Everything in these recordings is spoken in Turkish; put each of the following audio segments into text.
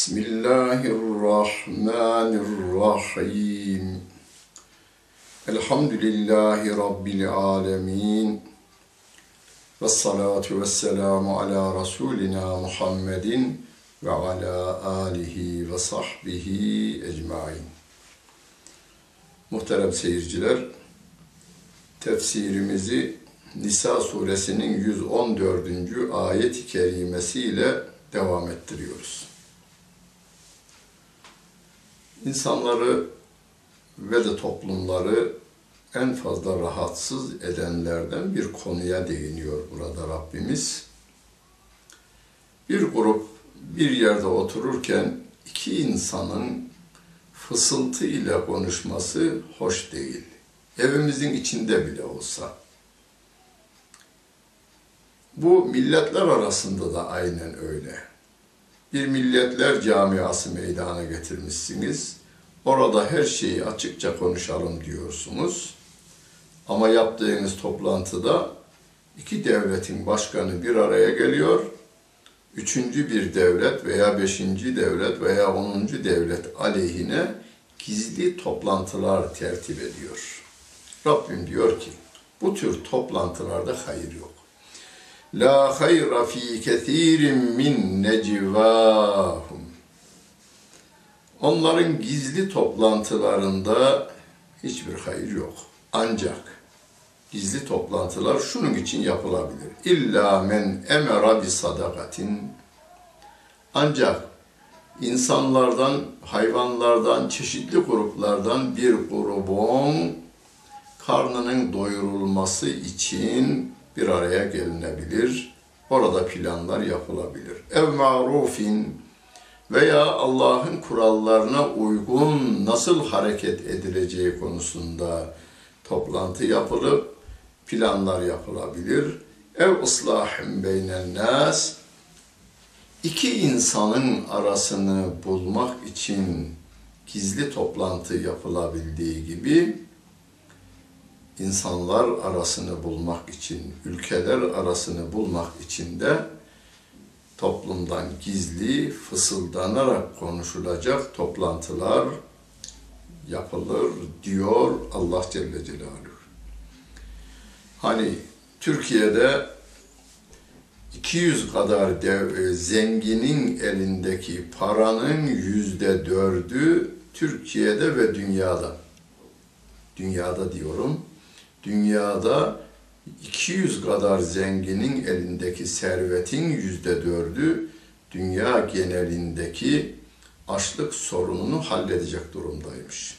Bismillahirrahmanirrahim. Elhamdülillahi Rabbil alemin. Ve salatu ve selamu ala Resulina Muhammedin ve ala alihi ve sahbihi ecmain. Muhterem seyirciler, tefsirimizi Nisa suresinin 114. ayet-i kerimesiyle devam ettiriyoruz. İnsanları ve de toplumları en fazla rahatsız edenlerden bir konuya değiniyor burada Rabbimiz. Bir grup bir yerde otururken iki insanın fısıltı ile konuşması hoş değil. Evimizin içinde bile olsa. Bu milletler arasında da aynen öyle. Bir milletler camiası meydana getirmişsiniz. Orada her şeyi açıkça konuşalım diyorsunuz. Ama yaptığınız toplantıda iki devletin başkanı bir araya geliyor. Üçüncü bir devlet veya beşinci devlet veya onuncu devlet aleyhine gizli toplantılar tertip ediyor. Rabbim diyor ki bu tür toplantılarda hayır yok. La hayra fi kethirin min necvahum. Onların gizli toplantılarında hiçbir hayır yok. Ancak gizli toplantılar şunun için yapılabilir. İlla men emera bi sadakatin. Ancak insanlardan, hayvanlardan, çeşitli gruplardan bir grubun karnının doyurulması için bir araya gelinebilir. Orada planlar yapılabilir. Ev marufin veya Allah'ın kurallarına uygun nasıl hareket edileceği konusunda toplantı yapılıp planlar yapılabilir. Ev ıslahim beynen nas iki insanın arasını bulmak için gizli toplantı yapılabildiği gibi insanlar arasını bulmak için, ülkeler arasını bulmak için de toplumdan gizli, fısıldanarak konuşulacak toplantılar yapılır diyor Allah Celle Celaluhu. Hani Türkiye'de 200 kadar dev, e, zenginin elindeki paranın yüzde dördü Türkiye'de ve dünyada. Dünyada diyorum. Dünyada 200 kadar zenginin elindeki servetin yüzde dördü dünya genelindeki açlık sorununu halledecek durumdaymış.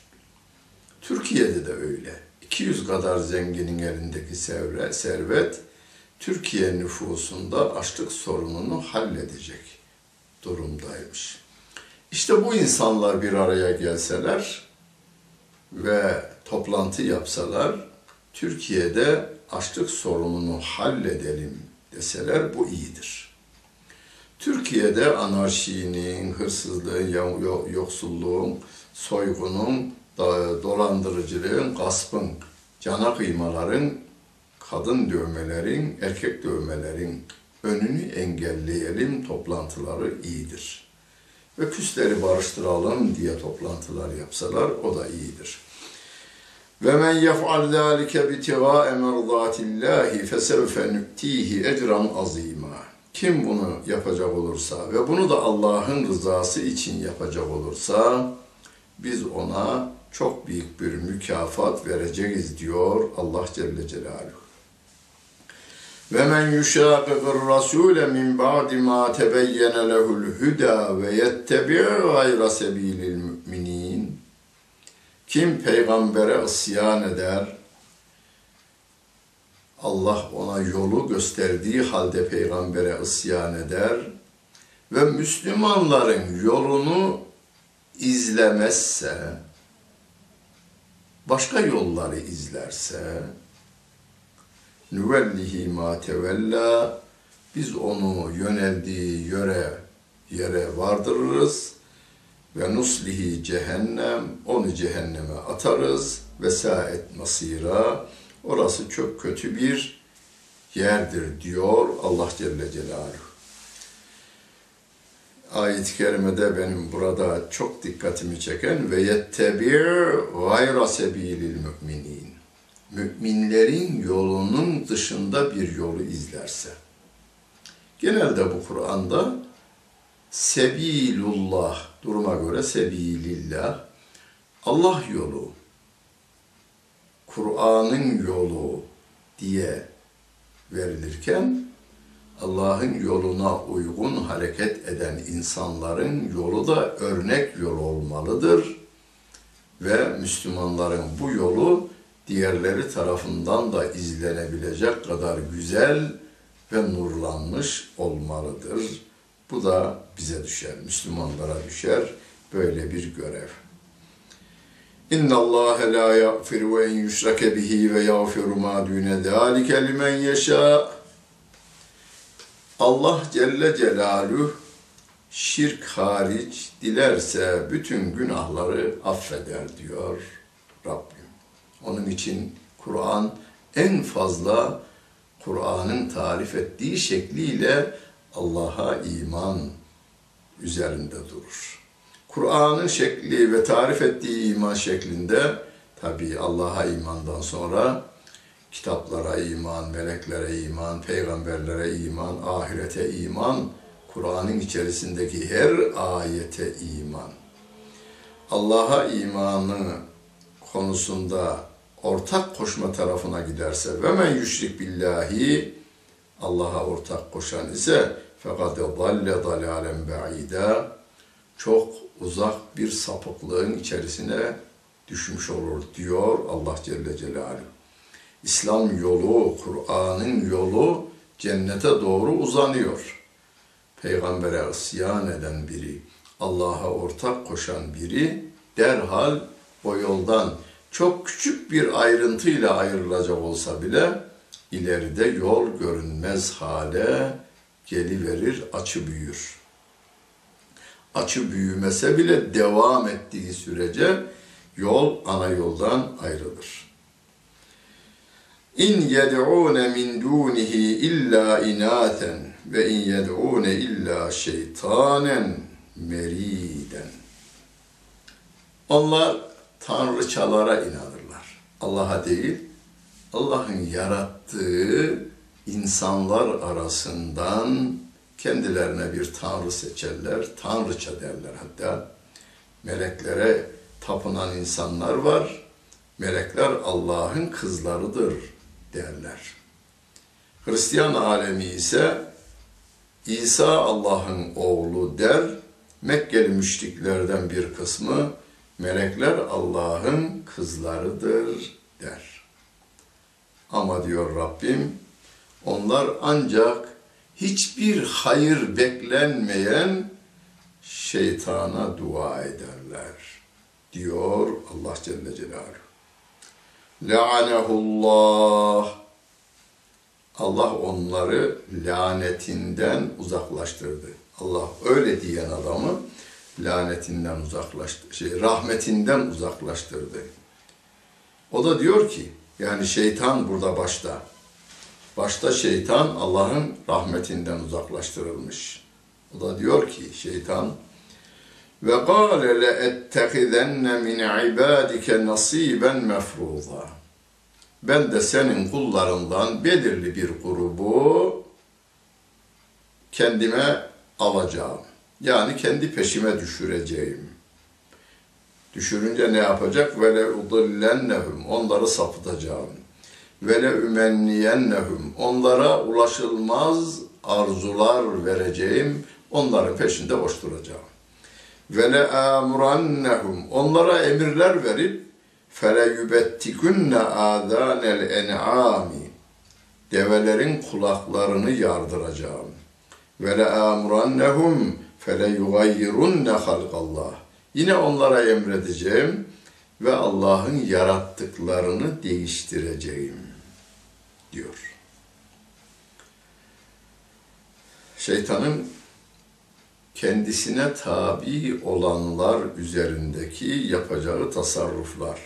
Türkiye'de de öyle. 200 kadar zenginin elindeki servet, Türkiye nüfusunda açlık sorununu halledecek durumdaymış. İşte bu insanlar bir araya gelseler ve toplantı yapsalar, Türkiye'de açlık sorununu halledelim deseler bu iyidir. Türkiye'de anarşinin, hırsızlığın, yoksulluğun, soygunun, dolandırıcılığın, gaspın, cana kıymaların, kadın dövmelerin, erkek dövmelerin önünü engelleyelim toplantıları iyidir. Ve küsleri barıştıralım diye toplantılar yapsalar o da iyidir. Ve men yef'al zâlike bitigâe merdâtillâhi fesevfe nüktihi ecran azîmâ. Kim bunu yapacak olursa ve bunu da Allah'ın rızası için yapacak olursa biz ona çok büyük bir mükafat vereceğiz diyor Allah Celle Celaluhu. Ve men yuşaqiqir rasule min ba'di ma tebeyyene lehul huda ve yettebi' gayra sebilil müminin. Kim peygambere isyan eder, Allah ona yolu gösterdiği halde peygambere isyan eder ve Müslümanların yolunu izlemezse, başka yolları izlerse, nüvellihi ma tevella, biz onu yöneldiği yöre, yere vardırırız ve nuslihi cehennem, onu cehenneme atarız ve saet masira, orası çok kötü bir yerdir diyor Allah Celle Celaluhu. Ayet-i kerimede benim burada çok dikkatimi çeken ve yettebi' gayra sebilil müminin. Müminlerin yolunun dışında bir yolu izlerse. Genelde bu Kur'an'da sebilullah duruma göre sebilillah Allah yolu Kur'an'ın yolu diye verilirken Allah'ın yoluna uygun hareket eden insanların yolu da örnek yol olmalıdır ve Müslümanların bu yolu diğerleri tarafından da izlenebilecek kadar güzel ve nurlanmış olmalıdır. Bu da bize düşer, Müslümanlara düşer böyle bir görev. İnna Allah la yaghfiru en yushrake bihi ve yaghfiru ma dune zalika limen yasha. Allah Celle Celaluhu şirk hariç dilerse bütün günahları affeder diyor Rabbim. Onun için Kur'an en fazla Kur'an'ın tarif ettiği şekliyle Allah'a iman üzerinde durur. Kur'an'ın şekli ve tarif ettiği iman şeklinde tabi Allah'a imandan sonra kitaplara iman, meleklere iman, peygamberlere iman, ahirete iman, Kur'an'ın içerisindeki her ayete iman. Allah'a imanı konusunda ortak koşma tarafına giderse ve men yüşrik billahi Allah'a ortak koşan ise fakat dalle dalalen ba'ida çok uzak bir sapıklığın içerisine düşmüş olur diyor Allah Celle Celaluhu. İslam yolu, Kur'an'ın yolu cennete doğru uzanıyor. Peygambere isyan eden biri, Allah'a ortak koşan biri derhal o yoldan çok küçük bir ayrıntıyla ayrılacak olsa bile ileride yol görünmez hale geliverir, açı büyür. Açı büyümese bile devam ettiği sürece yol ana yoldan ayrılır. İn yed'ûne min dûnihi illa inaten ve in yed'ûne illa şeytanen meriden. Onlar tanrıçalara inanırlar. Allah'a değil, Allah'ın yarattığı insanlar arasından kendilerine bir tanrı seçerler, tanrıça derler hatta. Meleklere tapınan insanlar var. Melekler Allah'ın kızlarıdır derler. Hristiyan alemi ise İsa Allah'ın oğlu der. Mekkeli müşriklerden bir kısmı melekler Allah'ın kızlarıdır der. Ama diyor Rabbim onlar ancak hiçbir hayır beklenmeyen şeytana dua ederler diyor Allah Celle Celaluhu. La'anehullah Allah onları lanetinden uzaklaştırdı. Allah öyle diyen adamı lanetinden uzaklaştı, şey rahmetinden uzaklaştırdı. O da diyor ki yani şeytan burada başta. Başta şeytan Allah'ın rahmetinden uzaklaştırılmış. O da diyor ki şeytan ve kâle le ettehidenne min ibadike nasiben mefruza. Ben de senin kullarından belirli bir grubu kendime alacağım. Yani kendi peşime düşüreceğim. Düşürünce ne yapacak? Ve le udillennehum. Onları sapıtacağım. Ve le ümenniyennehum. Onlara ulaşılmaz arzular vereceğim. Onların peşinde boş duracağım. Ve le amurannehum. Onlara emirler verip fele yubettikunne adanel en'ami. Develerin kulaklarını yardıracağım. Ve le amurannehum fele yugayyirunne halkallah. Yine onlara emredeceğim ve Allah'ın yarattıklarını değiştireceğim diyor. Şeytanın kendisine tabi olanlar üzerindeki yapacağı tasarruflar,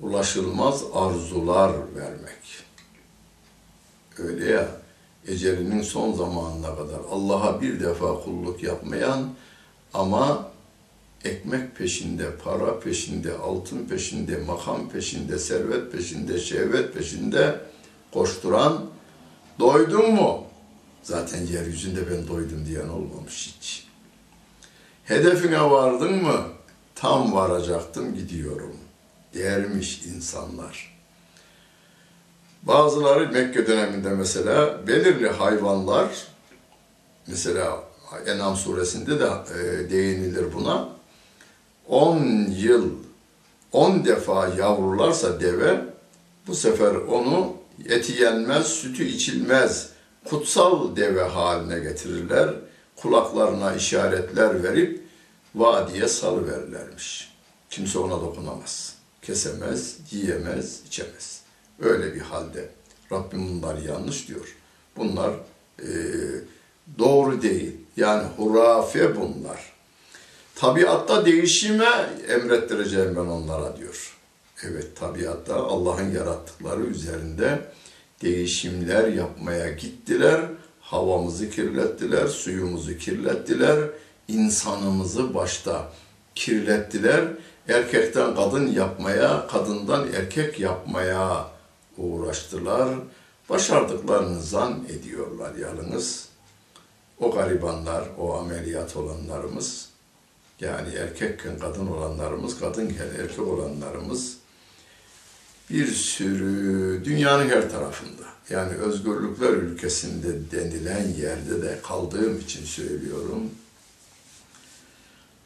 ulaşılmaz arzular vermek. Öyle ya, ecelinin son zamanına kadar Allah'a bir defa kulluk yapmayan ama ekmek peşinde, para peşinde, altın peşinde, makam peşinde, servet peşinde, şehvet peşinde koşturan doydun mu? Zaten yeryüzünde ben doydum diyen olmamış hiç. Hedefine vardın mı? Tam varacaktım gidiyorum dermiş insanlar. Bazıları Mekke döneminde mesela belirli hayvanlar mesela Enam suresinde de e, değinilir buna. 10 yıl 10 defa yavrularsa deve bu sefer onu eti yenmez, sütü içilmez, kutsal deve haline getirirler. Kulaklarına işaretler verip vadiye salıverirlermiş. Kimse ona dokunamaz. Kesemez, yiyemez, içemez. Öyle bir halde. Rabbim bunlar yanlış diyor. Bunlar e, doğru değil. Yani hurafe bunlar. Tabiatta değişime emrettireceğim ben onlara diyor. Evet tabiatta Allah'ın yarattıkları üzerinde değişimler yapmaya gittiler. Havamızı kirlettiler, suyumuzu kirlettiler, insanımızı başta kirlettiler. Erkekten kadın yapmaya, kadından erkek yapmaya uğraştılar. Başardıklarını zan ediyorlar yalnız. O garibanlar, o ameliyat olanlarımız, yani erkekken kadın olanlarımız, kadınken erkek olanlarımız bir sürü dünyanın her tarafında yani özgürlükler ülkesinde denilen yerde de kaldığım için söylüyorum.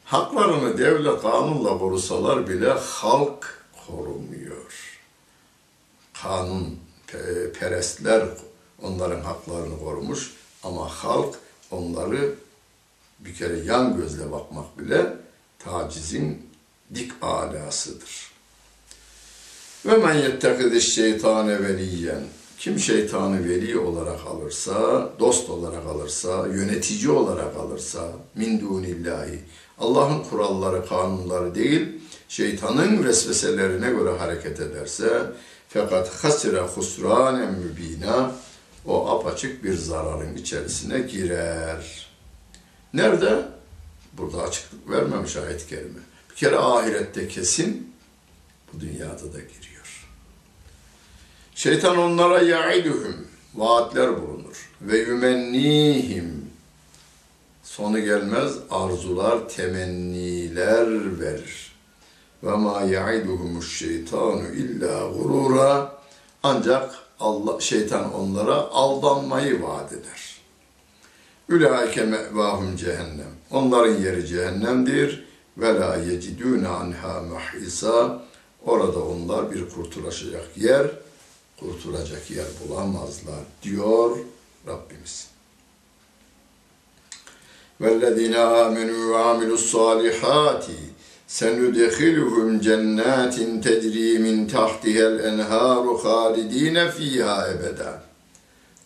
Haklarını devlet kanunla korusalar bile halk korumuyor. Kanun perestler onların haklarını korumuş ama halk onları bir kere yan gözle bakmak bile tacizin dik alasıdır. Ve men yettekidiş şeytane veliyen. Kim şeytanı veli olarak alırsa, dost olarak alırsa, yönetici olarak alırsa, min dunillahi, Allah'ın kuralları, kanunları değil, şeytanın vesveselerine göre hareket ederse, fakat hasire husranen mübina, o apaçık bir zararın içerisine girer. Nerede? Burada açıklık vermemiş ayet-i kerime. Bir kere ahirette kesin, Bu dünyada da giriyor. Şeytan onlara ya'iduhum vaatler bulunur ve yümennihim sonu gelmez arzular, temenniler verir. Ve ma ya'iduhumuş şeytanu illa gurura ancak Allah şeytan onlara aldanmayı vaat eder. Ülaike mevahum cehennem. Onların yeri cehennemdir. Ve la yecidûne anha mahisa. Orada onlar bir kurtulacak yer, kurtulacak yer bulamazlar diyor Rabbimiz. وَالَّذِينَ آمَنُوا وَعَمِلُوا الصَّالِحَاتِ سَنُدْخِلُهُمْ جَنَّاتٍ تَجْرِي مِنْ تَحْتِهَا الْاَنْهَارُ خَالِد۪ينَ ف۪يهَا اَبَدًا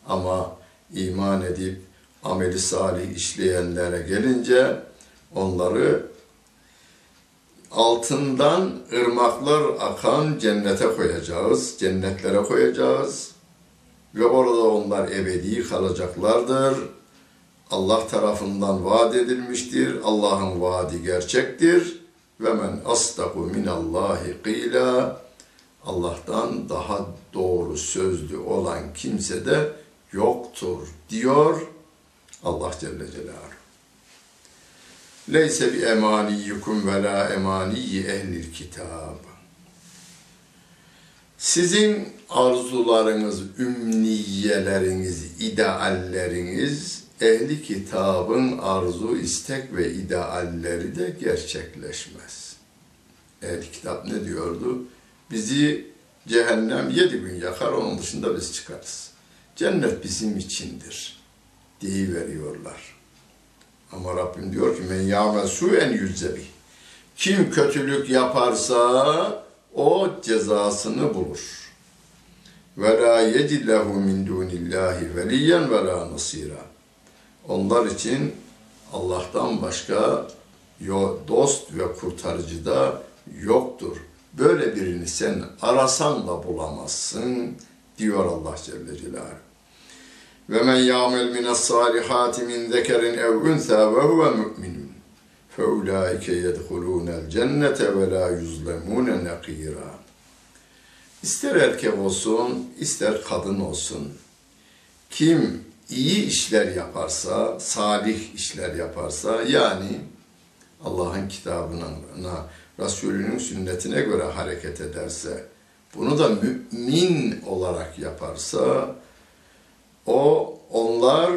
Ama iman edip ameli salih işleyenlere gelince onları altından ırmaklar akan cennete koyacağız, cennetlere koyacağız ve orada onlar ebedi kalacaklardır. Allah tarafından vaat edilmiştir. Allah'ın vaadi gerçektir. Ve men astaku minallahi qila Allah'tan daha doğru sözlü olan kimse de yoktur diyor Allah Celle Celaluhu. Leyse bi emaniyukum ve la emaniyi ehlil kitab. Sizin arzularınız, ümniyeleriniz, idealleriniz, ehli kitabın arzu, istek ve idealleri de gerçekleşmez. Ehli kitap ne diyordu? Bizi cehennem yedi gün yakar, onun dışında biz çıkarız. Cennet bizim içindir veriyorlar. Ama Rabbim diyor ki men ya'mel su'en yüzzebi. Kim kötülük yaparsa o cezasını bulur. Ve la yecid lehu min dunillahi veliyen ve la nasira. Onlar için Allah'tan başka dost ve kurtarıcı da yoktur. Böyle birini sen arasan da bulamazsın diyor Allah Celle Celaluhu. Ve men ya'mel minas salihati min zekerin ev unsa ve huve mu'minun. فَاُولَٰئِكَ يَدْخُلُونَ الْجَنَّةَ وَلَا يُظْلَمُونَ نَقِيرًا İster erkek olsun, ister kadın olsun. Kim iyi işler yaparsa, salih işler yaparsa, yani Allah'ın kitabına, Resulünün sünnetine göre hareket ederse, bunu da mümin olarak yaparsa, o onlar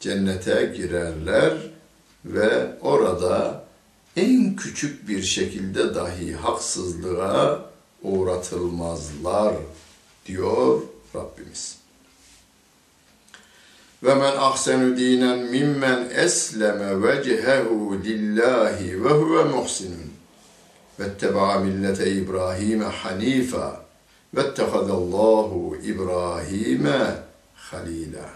cennete girerler ve orada en küçük bir şekilde dahi haksızlığa uğratılmazlar diyor Rabbimiz. Ve men ahsenu dinen mimmen esleme vecehehu lillahi ve huve muhsinun vetteba millete İbrahim hanifa vettehadallahu İbrahim'e halila.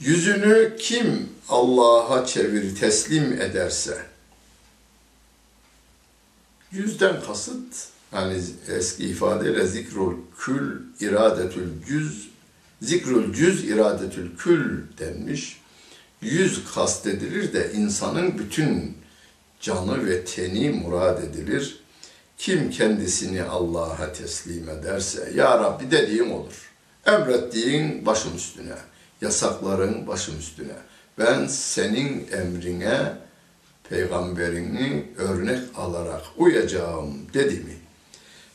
Yüzünü kim Allah'a çevir, teslim ederse, yüzden kasıt, yani eski ifadeyle zikrul kül iradetül cüz, zikrul cüz iradetül kül denmiş. Yüz kastedilir de insanın bütün canı ve teni murad edilir. Kim kendisini Allah'a teslim ederse, Ya Rabbi dediğim olur. Emrettiğin başım üstüne, yasakların başım üstüne. Ben senin emrine, peygamberini örnek alarak uyacağım dedi mi?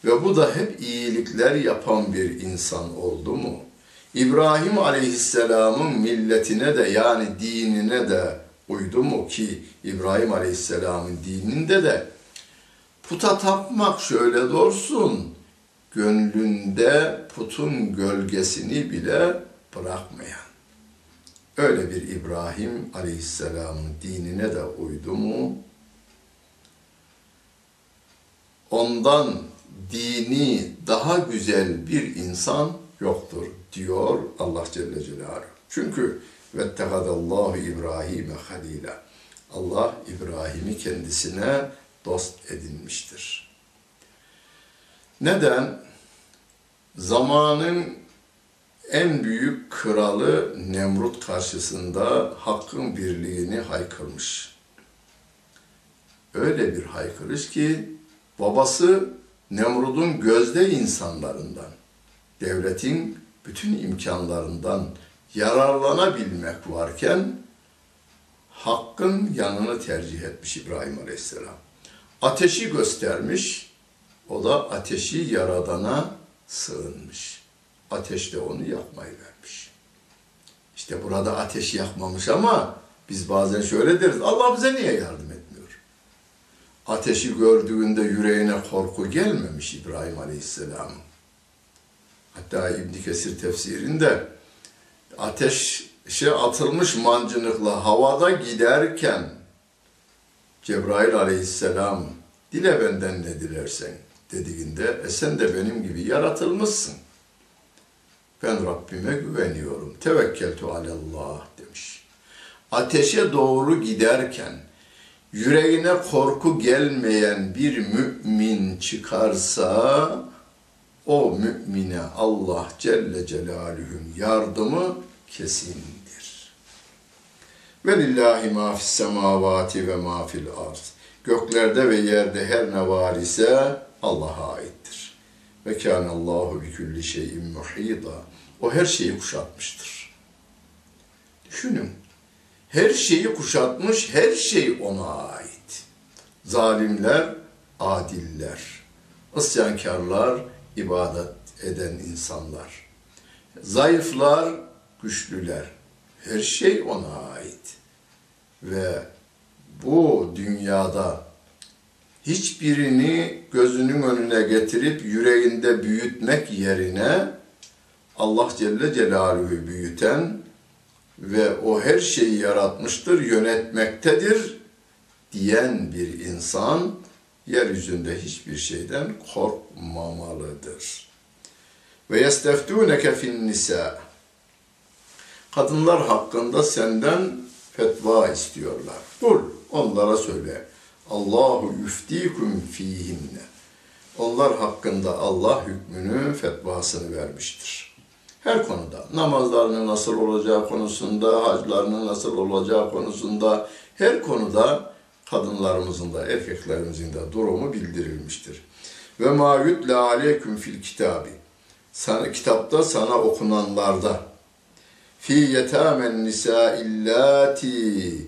Ve bu da hep iyilikler yapan bir insan oldu mu? İbrahim Aleyhisselam'ın milletine de yani dinine de uydu mu ki İbrahim Aleyhisselam'ın dininde de puta tapmak şöyle dorsun, gönlünde putun gölgesini bile bırakmayan. Öyle bir İbrahim Aleyhisselam'ın dinine de uydu mu? Ondan dini daha güzel bir insan yoktur diyor Allah Celle Celaluhu. Çünkü vettehadallahu İbrahim'e halila. Allah İbrahim'i kendisine dost edinmiştir. Neden? Zamanın en büyük kralı Nemrut karşısında hakkın birliğini haykırmış. Öyle bir haykırış ki Babası Nemrud'un gözde insanlarından, devletin bütün imkanlarından yararlanabilmek varken hakkın yanını tercih etmiş İbrahim Aleyhisselam. Ateşi göstermiş, o da ateşi yaradana sığınmış. Ateş de onu yakmayı vermiş. İşte burada ateş yakmamış ama biz bazen şöyle deriz, Allah bize niye yardım etmiyor? Ateşi gördüğünde yüreğine korku gelmemiş İbrahim Aleyhisselam. Hatta İbn Kesir tefsirinde ateşe atılmış mancınıkla havada giderken Cebrail aleyhisselam dile benden ne dilersen dediğinde e sen de benim gibi yaratılmışsın. Ben Rabbime güveniyorum. Tevekkeltu alallah demiş. Ateşe doğru giderken yüreğine korku gelmeyen bir mümin çıkarsa o mümine Allah Celle Celaluhu'nun yardımı kesindir. Ve lillahi ma fis semavati ve ma fil arz. Göklerde ve yerde her ne var ise Allah'a aittir. Ve kânallahu bi kulli şeyin muhîta. O her şeyi kuşatmıştır. Düşünün. Her şeyi kuşatmış, her şey ona ait. Zalimler, adiller, isyankarlar, ibadet eden insanlar. Zayıflar, güçlüler. Her şey ona ait. Ve bu dünyada hiçbirini gözünün önüne getirip yüreğinde büyütmek yerine Allah Celle Celaluhu büyüten ve o her şeyi yaratmıştır, yönetmektedir diyen bir insan yeryüzünde hiçbir şeyden korkmamalıdır. Ve yesteftuneke fin nisa. Kadınlar hakkında senden fetva istiyorlar. Kul onlara söyle. Allahu yuftikum fihinne. Onlar hakkında Allah hükmünü, fetvasını vermiştir. Her konuda, namazlarının nasıl olacağı konusunda, haclarının nasıl olacağı konusunda, her konuda kadınlarımızın da erkeklerimizin de durumu bildirilmiştir. Ve ma yutla aleyküm fil kitabi. Sana, kitapta sana okunanlarda fi yetamen nisa illati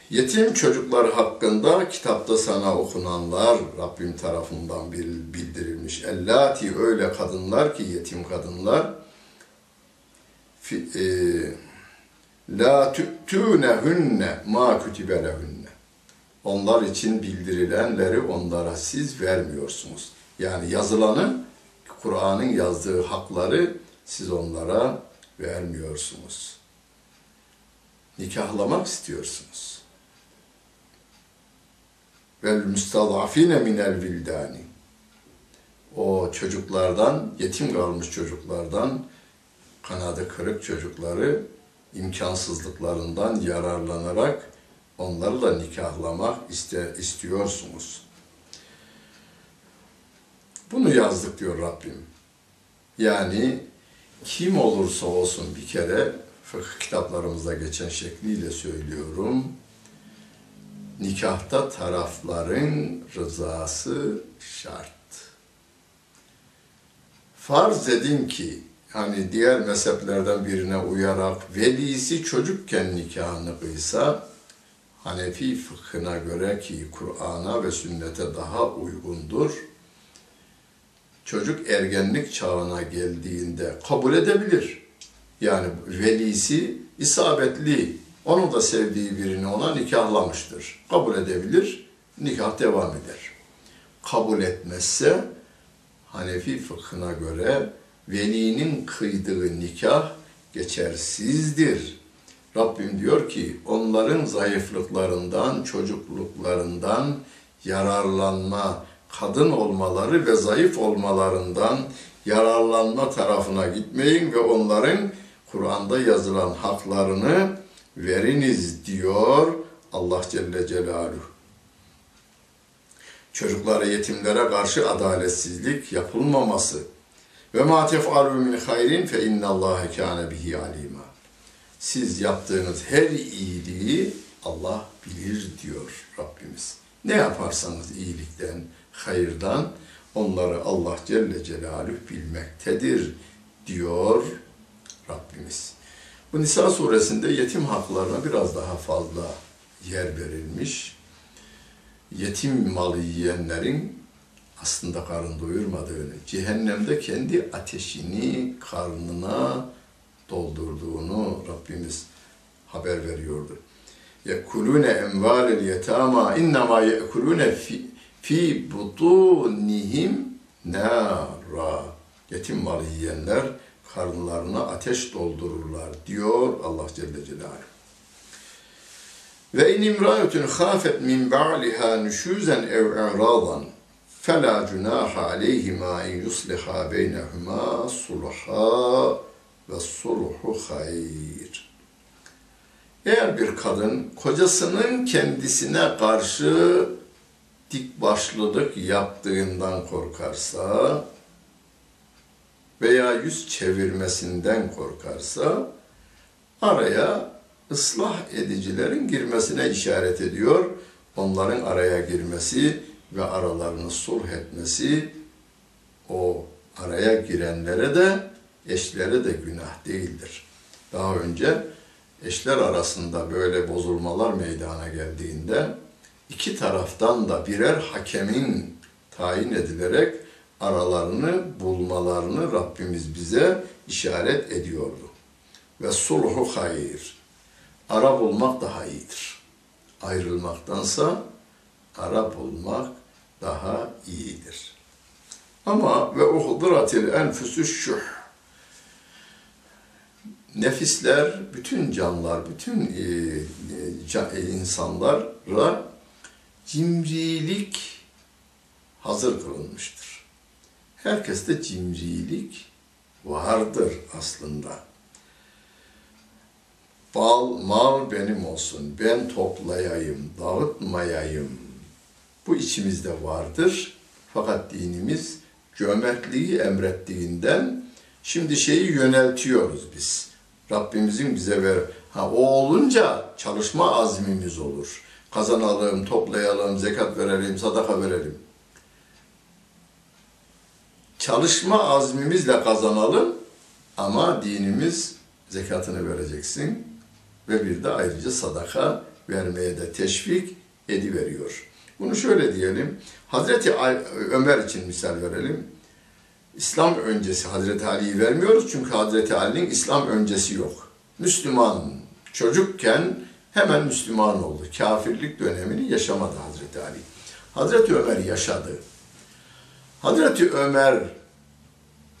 Yetim çocuklar hakkında kitapta sana okunanlar Rabbim tarafından bildirilmiş. Ellati öyle kadınlar ki yetim kadınlar e, la tü'tûnehünne ma kütibe lehünne. Onlar için bildirilenleri onlara siz vermiyorsunuz. Yani yazılanı Kur'an'ın yazdığı hakları siz onlara vermiyorsunuz. Nikahlamak istiyorsunuz. Vel müstadafine minel vildani. O çocuklardan, yetim kalmış çocuklardan, kanadı kırık çocukları imkansızlıklarından yararlanarak onları da nikahlamak iste, istiyorsunuz. Bunu yazdık diyor Rabbim. Yani kim olursa olsun bir kere fıkıh kitaplarımızda geçen şekliyle söylüyorum. Nikahta tarafların rızası şart. Farz edin ki hani diğer mezheplerden birine uyarak velisi çocukken nikahını kıysa Hanefi fıkhına göre ki Kur'an'a ve sünnete daha uygundur çocuk ergenlik çağına geldiğinde kabul edebilir. Yani velisi isabetli, onu da sevdiği birini ona nikahlamıştır. Kabul edebilir, nikah devam eder. Kabul etmezse Hanefi fıkhına göre velinin kıydığı nikah geçersizdir. Rabbim diyor ki onların zayıflıklarından, çocukluklarından yararlanma, kadın olmaları ve zayıf olmalarından yararlanma tarafına gitmeyin ve onların Kur'an'da yazılan haklarını veriniz diyor Allah Celle Celaluhu. Çocuklara, yetimlere karşı adaletsizlik yapılmaması. Ve ma tef'alu min hayrin fe innallâhe kâne bihi alîmâ. Siz yaptığınız her iyiliği Allah bilir diyor Rabbimiz. Ne yaparsanız iyilikten, hayırdan onları Allah Celle Celaluhu bilmektedir diyor Rabbimiz. Bu Nisa suresinde yetim haklarına biraz daha fazla yer verilmiş. Yetim malı yiyenlerin aslında karın doyurmadığını, cehennemde kendi ateşini karnına doldurduğunu Rabbimiz haber veriyordu. Yekulune emvalel yetama innema yekulune fi, fi butunihim nara. Yetim malı yiyenler karınlarına ateş doldururlar diyor Allah Celle Celaluhu. Ve in imra'atun khafet min ba'liha nüşüzen ev i'radan fela cunaha aleyhima en yusliha beynehuma sulha ve sulhu hayr. Eğer bir kadın kocasının kendisine karşı dik başlılık yaptığından korkarsa veya yüz çevirmesinden korkarsa araya ıslah edicilerin girmesine işaret ediyor. Onların araya girmesi ve aralarını sulh etmesi o araya girenlere de eşlere de günah değildir. Daha önce eşler arasında böyle bozulmalar meydana geldiğinde iki taraftan da birer hakemin tayin edilerek aralarını bulmalarını Rabbimiz bize işaret ediyordu. Ve sulhu hayır. Ara bulmak daha iyidir. Ayrılmaktansa ara bulmak daha iyidir. Ama ve uhdiratil enfüsü şuh. Nefisler, bütün canlar, bütün e, e, insanlara cimrilik hazır kılınmıştır. Herkeste cimrilik vardır aslında. Bal, mal benim olsun, ben toplayayım, dağıtmayayım, bu içimizde vardır. Fakat dinimiz cömertliği emrettiğinden şimdi şeyi yöneltiyoruz biz. Rabbimizin bize ver. Ha o olunca çalışma azmimiz olur. Kazanalım, toplayalım, zekat verelim, sadaka verelim. Çalışma azmimizle kazanalım ama dinimiz zekatını vereceksin ve bir de ayrıca sadaka vermeye de teşvik ediveriyor. Bunu şöyle diyelim. Hazreti Ömer için misal verelim. İslam öncesi Hazreti Ali'yi vermiyoruz çünkü Hazreti Ali'nin İslam öncesi yok. Müslüman çocukken hemen Müslüman oldu. Kafirlik dönemini yaşamadı Hazreti Ali. Hazreti Ömer yaşadı. Hazreti Ömer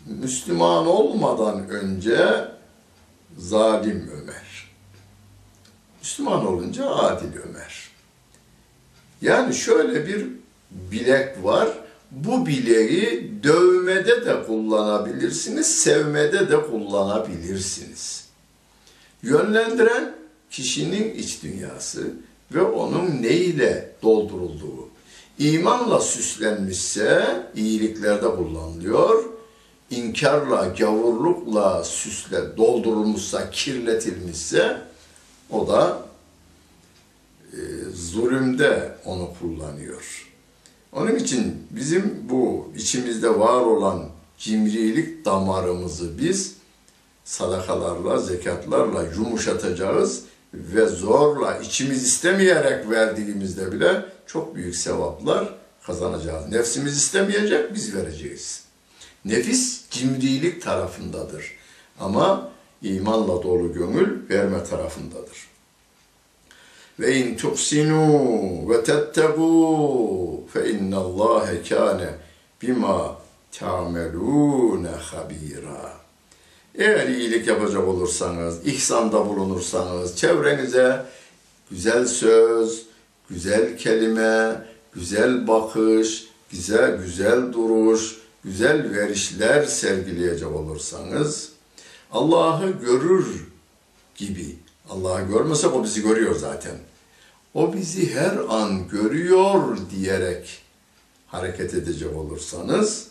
Müslüman olmadan önce zalim Ömer. Müslüman olunca adil Ömer. Yani şöyle bir bilek var. Bu bileği dövmede de kullanabilirsiniz, sevmede de kullanabilirsiniz. Yönlendiren kişinin iç dünyası ve onun neyle doldurulduğu. İmanla süslenmişse iyiliklerde kullanılıyor. İnkarla, gavurlukla süsle doldurulmuşsa, kirletilmişse o da e, zulümde onu kullanıyor. Onun için bizim bu içimizde var olan cimrilik damarımızı biz sadakalarla, zekatlarla yumuşatacağız ve zorla içimiz istemeyerek verdiğimizde bile çok büyük sevaplar kazanacağız. Nefsimiz istemeyecek, biz vereceğiz. Nefis cimrilik tarafındadır. Ama imanla dolu gönül verme tarafındadır. Ve in tuhsinu ve tettegû fe innallâhe kâne bima ta'melûne habîrâ. Eğer iyilik yapacak olursanız, ihsanda bulunursanız, çevrenize güzel söz, güzel kelime, güzel bakış, güzel güzel duruş, güzel verişler sergileyecek olursanız, Allah'ı görür gibi. Allah'ı görmesek o bizi görüyor zaten. O bizi her an görüyor diyerek hareket edecek olursanız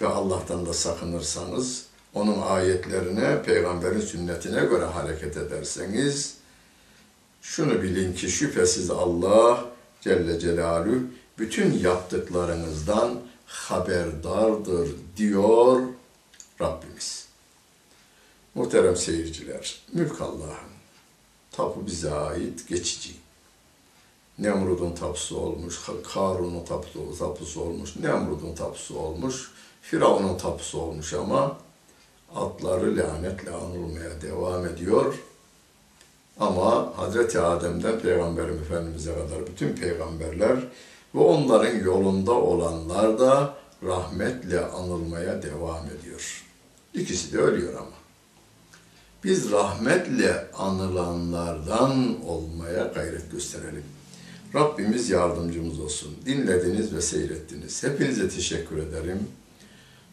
ve Allah'tan da sakınırsanız, onun ayetlerine, peygamberin sünnetine göre hareket ederseniz, şunu bilin ki şüphesiz Allah Celle Celaluhu bütün yaptıklarınızdan haberdardır diyor Rabbimiz. Muhterem seyirciler, mülk Allah'ın. Tapu bize ait, geçici. Nemrud'un tapusu olmuş, Karun'un tapusu, tapusu olmuş, Nemrud'un tapusu olmuş, Firavun'un tapusu olmuş ama atları lanetle anılmaya devam ediyor. Ama Hazreti Adem'den Peygamberim Efendimiz'e kadar bütün peygamberler ve onların yolunda olanlar da rahmetle anılmaya devam ediyor. İkisi de ölüyor ama. Biz rahmetle anılanlardan olmaya gayret gösterelim. Rabbimiz yardımcımız olsun. Dinlediniz ve seyrettiniz. Hepinize teşekkür ederim.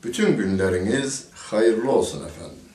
Bütün günleriniz hayırlı olsun efendim.